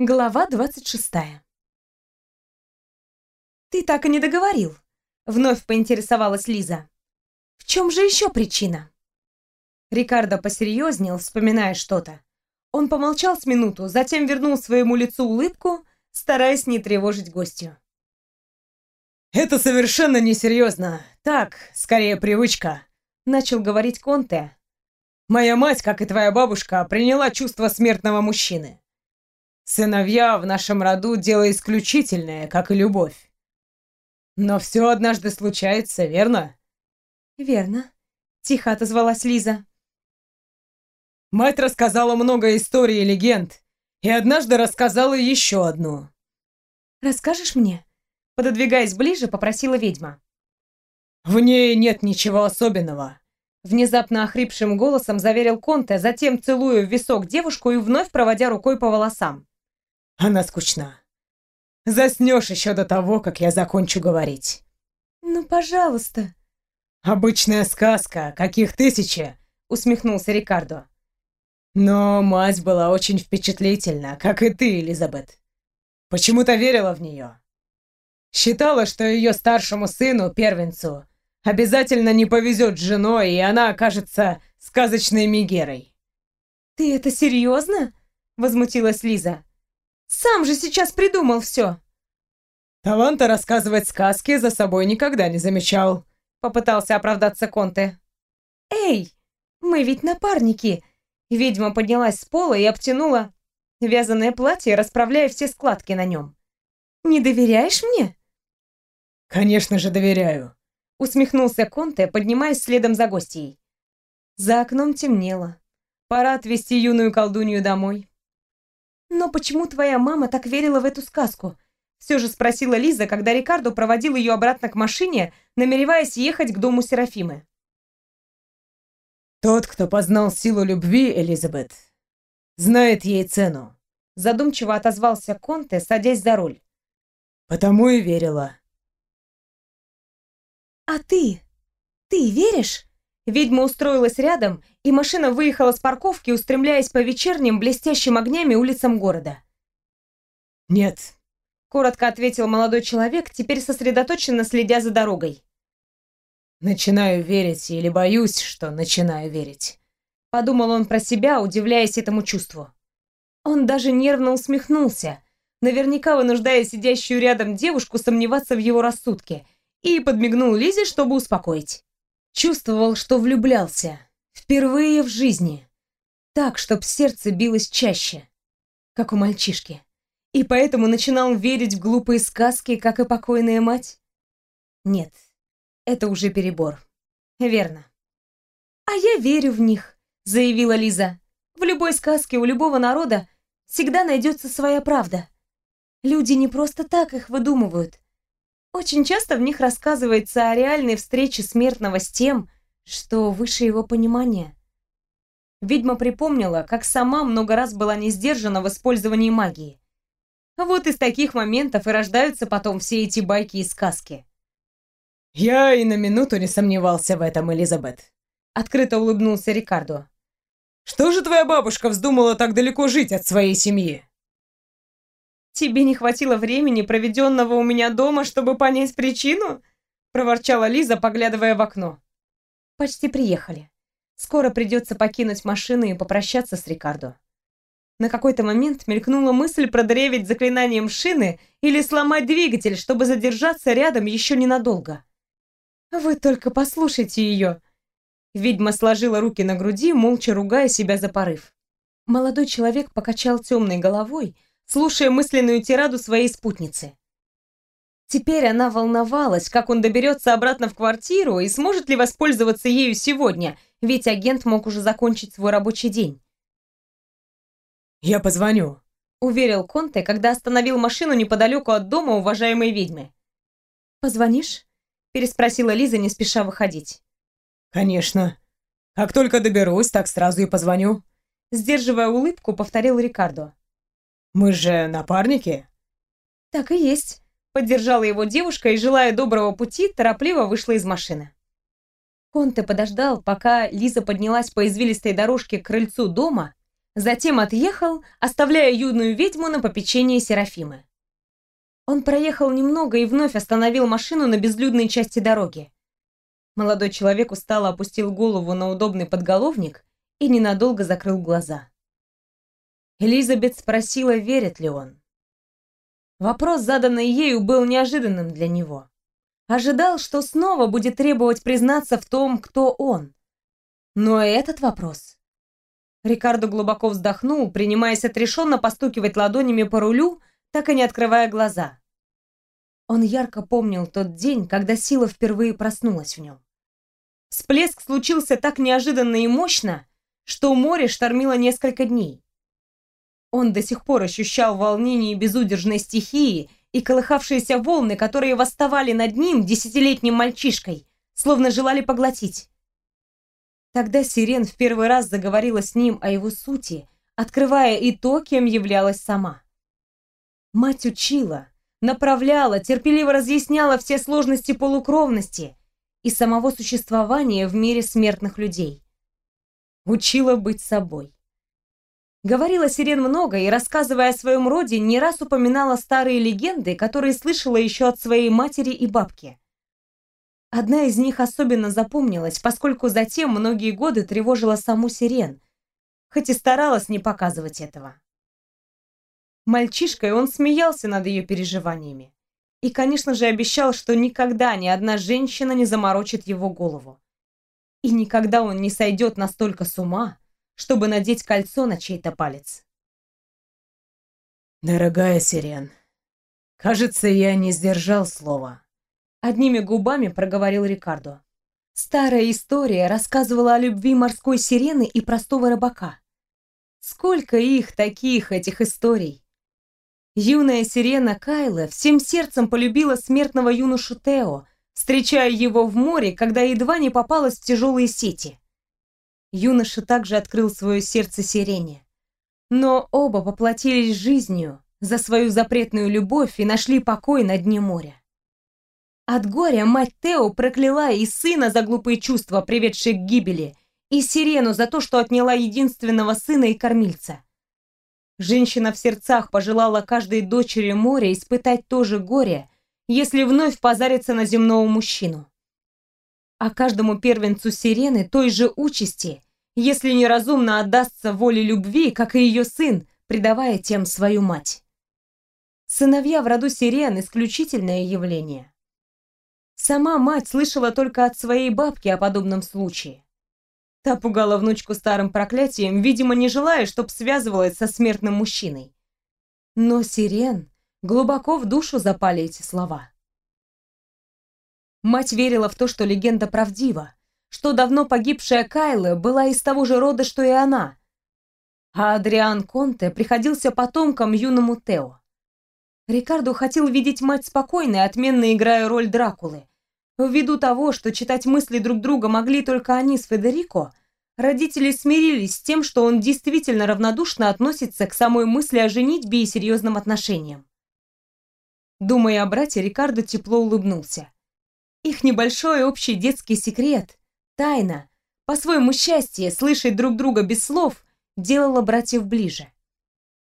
Глава 26. «Ты так и не договорил», — вновь поинтересовалась Лиза. «В чем же еще причина?» Рикардо посерьезнел, вспоминая что-то. Он помолчал с минуту, затем вернул своему лицу улыбку, стараясь не тревожить гостью. «Это совершенно несерьезно. Так, скорее привычка», — начал говорить Конте. «Моя мать, как и твоя бабушка, приняла чувство смертного мужчины. Сыновья в нашем роду дело исключительное, как и любовь. Но все однажды случается, верно? Верно, тихо отозвалась Лиза. Мать рассказала много историй и легенд, и однажды рассказала еще одну. Расскажешь мне? Пододвигаясь ближе, попросила ведьма. В ней нет ничего особенного. Внезапно охрипшим голосом заверил Конте, затем целуя в висок девушку и вновь проводя рукой по волосам. Она скучна. Заснешь еще до того, как я закончу говорить. Ну, пожалуйста. Обычная сказка, каких тысячи, усмехнулся Рикардо. Но мать была очень впечатлительна, как и ты, Элизабет. Почему-то верила в нее. Считала, что ее старшему сыну, первенцу, обязательно не повезет с женой, и она окажется сказочной Мегерой. «Ты это серьезно?» — возмутилась Лиза. Сам же сейчас придумал все. Таланта рассказывать сказки за собой никогда не замечал. Попытался оправдаться Конте. Эй, мы ведь напарники. Ведьма поднялась с пола и обтянула вязаное платье, расправляя все складки на нем. Не доверяешь мне? Конечно же доверяю. Усмехнулся Конте, поднимаясь следом за гостьей. За окном темнело. Пора отвезти юную колдунью домой. «Но почему твоя мама так верила в эту сказку?» Все же спросила Лиза, когда Рикардо проводил ее обратно к машине, намереваясь ехать к дому Серафимы. «Тот, кто познал силу любви, Элизабет, знает ей цену», задумчиво отозвался Конте, садясь за руль. «Потому и верила». «А ты? Ты веришь?» Ведьма устроилась рядом, и машина выехала с парковки, устремляясь по вечерним блестящим огнями улицам города. «Нет», — коротко ответил молодой человек, теперь сосредоточенно следя за дорогой. «Начинаю верить или боюсь, что начинаю верить», — подумал он про себя, удивляясь этому чувству. Он даже нервно усмехнулся, наверняка вынуждая сидящую рядом девушку сомневаться в его рассудке, и подмигнул Лизе, чтобы успокоить. Чувствовал, что влюблялся. Впервые в жизни. Так, чтоб сердце билось чаще. Как у мальчишки. И поэтому начинал верить в глупые сказки, как и покойная мать? Нет, это уже перебор. Верно. «А я верю в них», — заявила Лиза. «В любой сказке у любого народа всегда найдется своя правда. Люди не просто так их выдумывают. Очень часто в них рассказывается о реальной встрече смертного с тем, что выше его понимания. Ведьма припомнила, как сама много раз была не сдержана в использовании магии. Вот из таких моментов и рождаются потом все эти байки и сказки. «Я и на минуту не сомневался в этом, Элизабет», — открыто улыбнулся Рикардо. «Что же твоя бабушка вздумала так далеко жить от своей семьи?» «Тебе не хватило времени, проведенного у меня дома, чтобы понять причину?» — проворчала Лиза, поглядывая в окно. «Почти приехали. Скоро придется покинуть машину и попрощаться с Рикардо». На какой-то момент мелькнула мысль продревить заклинанием шины или сломать двигатель, чтобы задержаться рядом еще ненадолго. «Вы только послушайте ее!» Ведьма сложила руки на груди, молча ругая себя за порыв. Молодой человек покачал темной головой, слушая мысленную тираду своей спутницы. Теперь она волновалась, как он доберется обратно в квартиру и сможет ли воспользоваться ею сегодня, ведь агент мог уже закончить свой рабочий день. «Я позвоню», — уверил Конте, когда остановил машину неподалеку от дома уважаемой ведьмы. «Позвонишь?» — переспросила Лиза, не спеша выходить. «Конечно. Как только доберусь, так сразу и позвоню», — сдерживая улыбку, повторил Рикардо. Мы же напарники?» «Так и есть», — поддержала его девушка и, желая доброго пути, торопливо вышла из машины. Конте подождал, пока Лиза поднялась по извилистой дорожке к крыльцу дома, Затем отъехал, оставляя юную ведьму на попечение Серафимы. Он проехал немного и вновь остановил машину на безлюдной части дороги. Молодой человек устало опустил голову на удобный подголовник и ненадолго закрыл глаза. Элизабет спросила, верит ли он. Вопрос, заданный ею, был неожиданным для него. Ожидал, что снова будет требовать признаться в том, кто он. Но этот вопрос... Рикардо глубоко вздохнул, принимаясь отрешенно постукивать ладонями по рулю, так и не открывая глаза. Он ярко помнил тот день, когда сила впервые проснулась в нем. Всплеск случился так неожиданно и мощно, что море штормило несколько дней. Он до сих пор ощущал волнение безудержной стихии и колыхавшиеся волны, которые восставали над ним десятилетним мальчишкой, словно желали поглотить. Тогда Сирен в первый раз заговорила с ним о его сути, открывая и то, кем являлась сама. Мать учила, направляла, терпеливо разъясняла все сложности полукровности и самого существования в мире смертных людей. Учила быть собой. Говорила Сирен много и, рассказывая о своем роде, не раз упоминала старые легенды, которые слышала еще от своей матери и бабки. Одна из них особенно запомнилась, поскольку затем многие годы тревожила саму Сирен, хоть и старалась не показывать этого. Мальчишкой он смеялся над ее переживаниями и, конечно же, обещал, что никогда ни одна женщина не заморочит его голову. И никогда он не сойдет настолько с ума, чтобы надеть кольцо на чей-то палец. «Дорогая Сирен, кажется, я не сдержал слова», — одними губами проговорил Рикардо. Старая история рассказывала о любви морской сирены и простого рыбака. Сколько их таких, этих историй! Юная сирена Кайла всем сердцем полюбила смертного юношу Тео, встречая его в море, когда едва не попалась в тяжелые сети. Юноша также открыл свое сердце сирене. Но оба поплатились жизнью за свою запретную любовь и нашли покой на дне моря. От горя мать Тео прокляла и сына за глупые чувства, приведшие к гибели, и сирену за то, что отняла единственного сына и кормильца. Женщина в сердцах пожелала каждой дочери моря испытать то же горе, если вновь позарится на земного мужчину а каждому первенцу сирены той же участи, если неразумно отдастся воле любви, как и ее сын, предавая тем свою мать. Сыновья в роду сирен – исключительное явление. Сама мать слышала только от своей бабки о подобном случае. Та пугала внучку старым проклятием, видимо, не желая, чтоб связывалась со смертным мужчиной. Но сирен глубоко в душу запали эти слова. Мать верила в то, что легенда правдива, что давно погибшая Кайла была из того же рода, что и она. А Адриан Конте приходился потомком юному Тео. Рикардо хотел видеть мать спокойной, отменно играя роль Дракулы. Ввиду того, что читать мысли друг друга могли только они с Федерико, родители смирились с тем, что он действительно равнодушно относится к самой мысли о женитьбе и серьезным отношениям. Думая о брате, Рикардо тепло улыбнулся. Их небольшой общий детский секрет, тайна, по-своему счастье, слышать друг друга без слов, делала братьев ближе.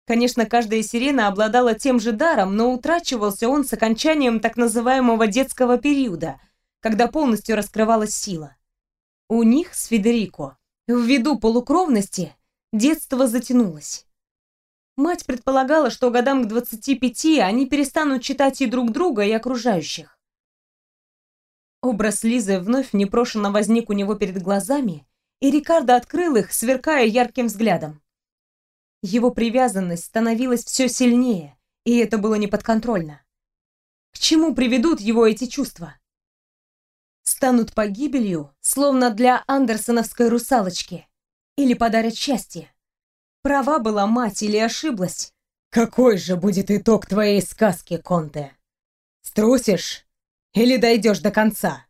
Конечно, каждая сирена обладала тем же даром, но утрачивался он с окончанием так называемого детского периода, когда полностью раскрывалась сила. У них с Федерико, ввиду полукровности, детство затянулось. Мать предполагала, что годам к 25 они перестанут читать и друг друга, и окружающих. Образ Лизы вновь непрошенно возник у него перед глазами, и Рикардо открыл их, сверкая ярким взглядом. Его привязанность становилась все сильнее, и это было неподконтрольно. К чему приведут его эти чувства? Станут погибелью, словно для андерсоновской русалочки, или подарят счастье? Права была мать или ошиблась? Какой же будет итог твоей сказки, Конте? Струсишь или дойдешь до конца?»